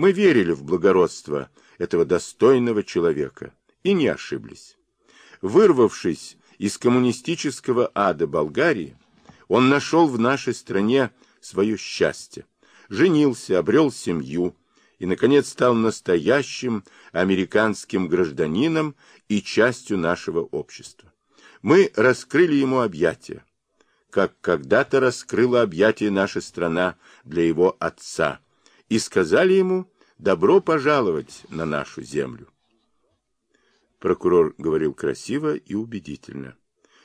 Мы верили в благородство этого достойного человека и не ошиблись. Вырвавшись из коммунистического ада Болгарии, он нашел в нашей стране свое счастье, женился, обрел семью и, наконец, стал настоящим американским гражданином и частью нашего общества. Мы раскрыли ему объятия, как когда-то раскрыла объятия наша страна для его отца, и сказали ему «добро пожаловать на нашу землю». Прокурор говорил красиво и убедительно.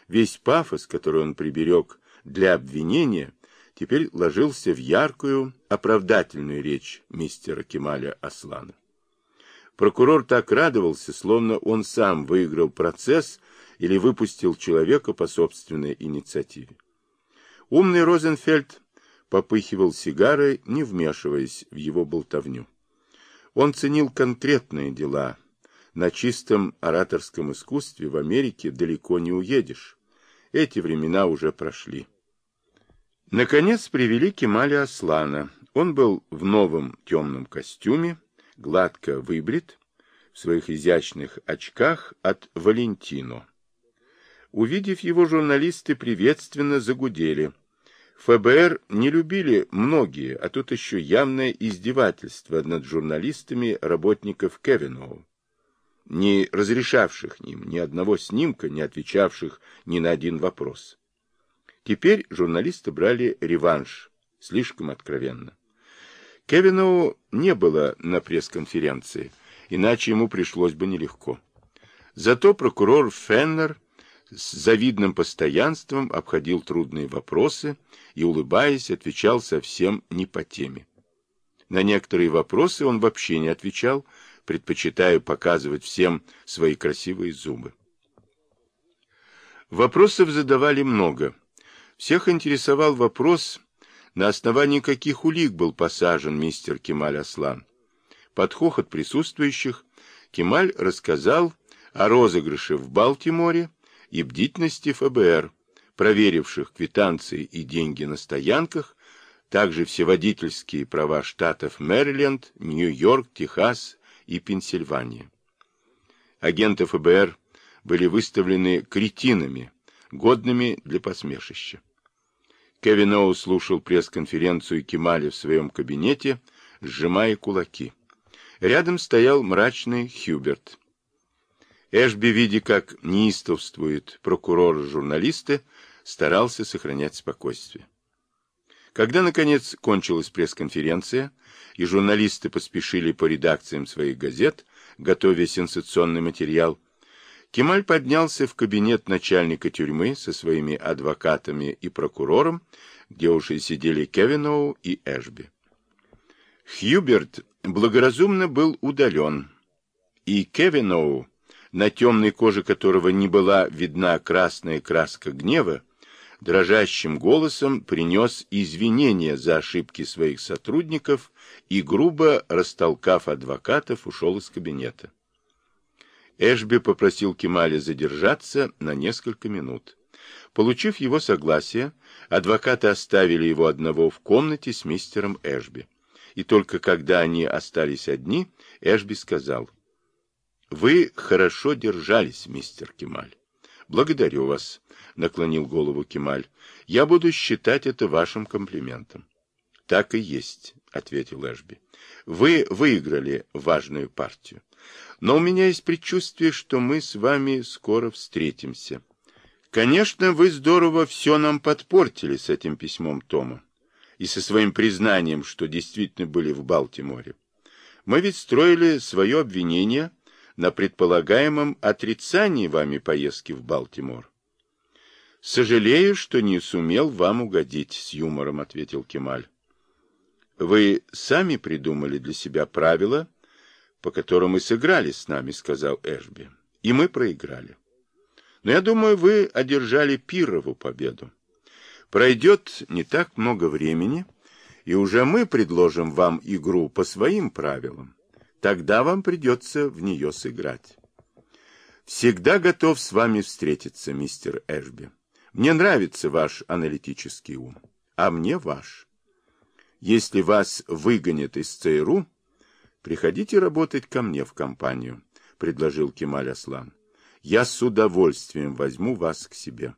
Весь пафос, который он приберег для обвинения, теперь ложился в яркую, оправдательную речь мистера Кемаля Аслана. Прокурор так радовался, словно он сам выиграл процесс или выпустил человека по собственной инициативе. Умный Розенфельд попыхивал сигарой, не вмешиваясь в его болтовню. Он ценил конкретные дела. На чистом ораторском искусстве в Америке далеко не уедешь. Эти времена уже прошли. Наконец привели Кемаля Аслана. Он был в новом темном костюме, гладко выбрит, в своих изящных очках от Валентино. Увидев его, журналисты приветственно загудели. ФБР не любили многие, а тут еще явное издевательство над журналистами работников Кевиноу, не разрешавших ним ни одного снимка, не отвечавших ни на один вопрос. Теперь журналисты брали реванш, слишком откровенно. Кевиноу не было на пресс-конференции, иначе ему пришлось бы нелегко. Зато прокурор Феннер с завидным постоянством обходил трудные вопросы и, улыбаясь, отвечал совсем не по теме. На некоторые вопросы он вообще не отвечал, предпочитая показывать всем свои красивые зубы. Вопросов задавали много. Всех интересовал вопрос, на основании каких улик был посажен мистер Кемаль Аслан. Под хохот присутствующих Кемаль рассказал о розыгрыше в Балтиморе, и бдительности ФБР, проверивших квитанции и деньги на стоянках, также все водительские права штатов Мэриленд, Нью-Йорк, Техас и Пенсильвания. Агенты ФБР были выставлены кретинами, годными для посмешища. Кевин Оу слушал пресс-конференцию Кемали в своем кабинете, сжимая кулаки. Рядом стоял мрачный Хьюберт. Эшби, видя, как неистовствует прокурор-журналисты, старался сохранять спокойствие. Когда, наконец, кончилась пресс-конференция, и журналисты поспешили по редакциям своих газет, готовя сенсационный материал, Кемаль поднялся в кабинет начальника тюрьмы со своими адвокатами и прокурором, где уже сидели Кевиноу и Эшби. Хьюберт благоразумно был удален, и Кевиноу на темной коже которого не была видна красная краска гнева, дрожащим голосом принес извинения за ошибки своих сотрудников и, грубо растолкав адвокатов, ушел из кабинета. Эшби попросил Кемаля задержаться на несколько минут. Получив его согласие, адвокаты оставили его одного в комнате с мистером Эшби. И только когда они остались одни, Эшби сказал, вы хорошо держались, мистер Кемаль. Благодарю вас, наклонил голову Кемаль. Я буду считать это вашим комплиментом. Так и есть, ответил Эшби. Вы выиграли важную партию. Но у меня есть предчувствие, что мы с вами скоро встретимся. Конечно, вы здорово все нам подпортили с этим письмом Тома и со своим признанием, что действительно были в Балтиморе. Мы ведь строили свое обвинение на предполагаемом отрицании вами поездки в Балтимор. «Сожалею, что не сумел вам угодить», — с юмором ответил Кемаль. «Вы сами придумали для себя правила, по которым и сыграли с нами», — сказал Эшби. «И мы проиграли. Но я думаю, вы одержали пирову победу. Пройдет не так много времени, и уже мы предложим вам игру по своим правилам. Тогда вам придется в нее сыграть. Всегда готов с вами встретиться, мистер Эшби. Мне нравится ваш аналитический ум, а мне ваш. Если вас выгонят из ЦРУ, Приходите работать ко мне в компанию, предложил Кемаль Аслан. Я с удовольствием возьму вас к себе.